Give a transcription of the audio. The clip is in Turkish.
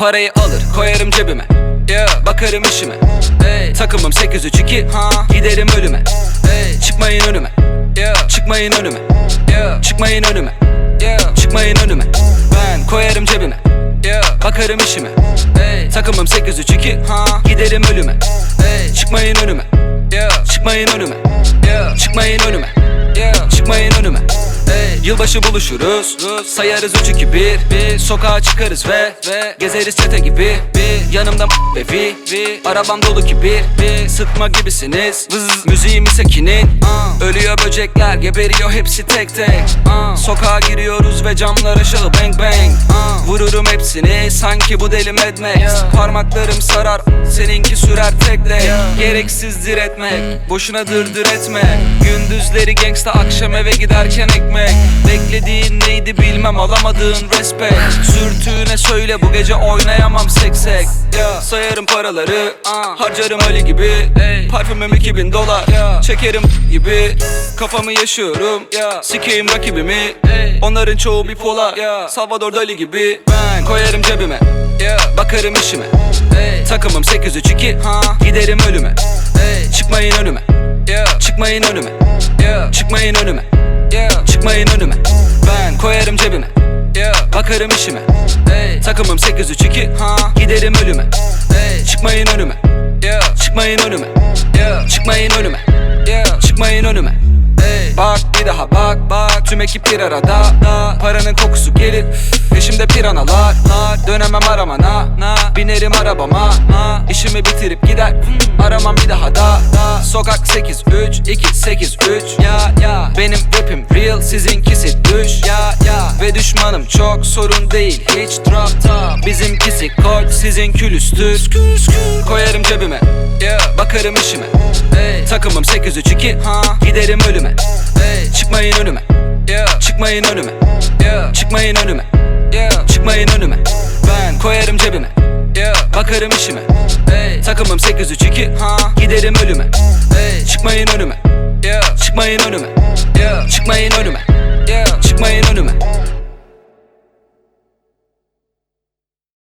Parayı alır koyarım cebime yeah. Bakarım işime hey. Takımım 832 ha. Giderim ölüme hey. Çıkmayın önüme yeah. Çıkmayın önüme yeah. Çıkmayın önüme yeah. Çıkmayın önüme Ben koyarım cebime yeah. Bakarım işime hey. Takımım 832 ha. Giderim ölüme hey. Çıkmayın önüme yeah. Çıkmayın önüme yeah. Çıkmayın önüme Yılbaşı buluşuruz Sayarız 3 2 1 bir. Sokağa çıkarız ve Gezeriz çete gibi. Bir Yanımda ve vi Arabam dolu ki bir bir Sıkma gibisiniz Müziğim ise kinin. Ölüyor böcekler geberiyor hepsi tek tek. Sokağa giriyoruz ve camlar aşağı bang bang Vururum hepsini sanki bu deli Mad Max Parmaklarım sarar seninki sürer tek tek Gereksiz diretmek boşuna dırdır etme. Gündüzleri gangsta akşam eve giderken ekmek. Beklediğin neydi bilmem alamadığın respect. Sürtüğüne söyle bu gece oynayamam seksek Sayarım paraları harcarım Ali gibi. Parfümüm 2000 dolar çekerim gibi Kafamı yaşıyorum sikeyim rakibimi. Onların çoğu bipolar Salvador Dali gibi Ben koyarım cebime. Bakarım işime. Takımım 832 Giderim ölüme. Çıkmayın önüme. Çıkmayın önüme. Çıkmayın önüme. Çıkmayın önüme. Ben koyarım cebime. Bakarım işime. Takımım 832 Giderim ölüme. Çıkmayın önüme. Çıkmayın önüme. Çıkmayın önüme. Çıkmayın önüme Bak bir daha bak bak. Tüm ekip bir arada. Paranın kokusu gelir Peşimde piranalar Dönemem aramana Binerim arabama. İşimi bitirip gider. Aramam bir daha da. Sokak 8 3 2 8 3 Ya ya. Benim rapim real sizinkisi düş. Ya ya. Ve düşmanım çok sorun değil. Hiç drop top. Bizimkisi kod sizin külüstür. Koyarım cebime. Bakarım işime. Takımım 832 Giderim ölüme. Çıkmayın önüme. Çıkmayın önüme. Çıkmayın önüme Çıkmayın önüme. Ben koyarım cebime. Bakarım işime. Takımım 832 Giderim ölüme. Çıkmayın önüme. Çıkmayın önüme. Çıkmayın önüme. Çıkmayın önüme